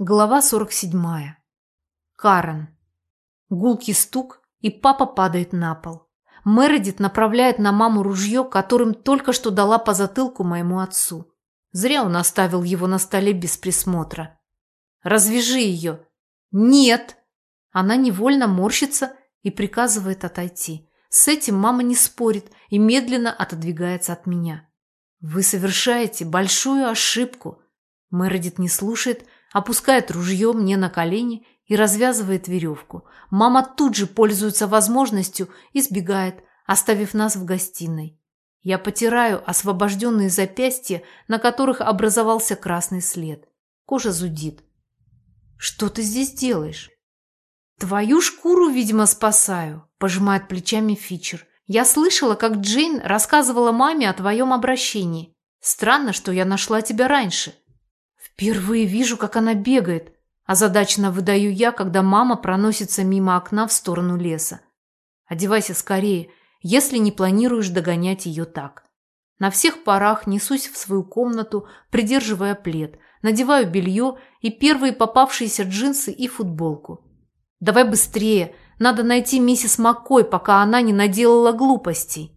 Глава 47. Карен. Гулкий стук, и папа падает на пол. Мередит направляет на маму ружье, которым только что дала по затылку моему отцу. Зря он оставил его на столе без присмотра. «Развяжи ее!» «Нет!» Она невольно морщится и приказывает отойти. С этим мама не спорит и медленно отодвигается от меня. «Вы совершаете большую ошибку!» Мередит не слушает, опускает ружье мне на колени и развязывает веревку. Мама тут же пользуется возможностью и сбегает, оставив нас в гостиной. Я потираю освобожденные запястья, на которых образовался красный след. Кожа зудит. «Что ты здесь делаешь?» «Твою шкуру, видимо, спасаю», – пожимает плечами Фичер. «Я слышала, как Джейн рассказывала маме о твоем обращении. Странно, что я нашла тебя раньше». Впервые вижу, как она бегает. Озадаченно выдаю я, когда мама проносится мимо окна в сторону леса. Одевайся скорее, если не планируешь догонять ее так. На всех парах несусь в свою комнату, придерживая плед, надеваю белье и первые попавшиеся джинсы и футболку. Давай быстрее, надо найти миссис Маккой, пока она не наделала глупостей.